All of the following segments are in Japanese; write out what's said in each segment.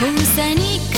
Kung sani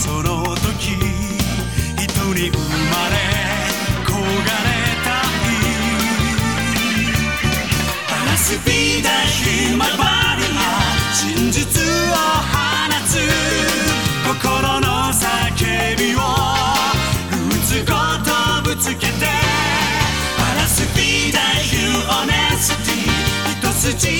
その時人に生まれ焦がれたい。話すビーダーヒマバリア真実を放つ心の叫びをうつごとぶつけてバラスピーダーヒューオネスティ一筋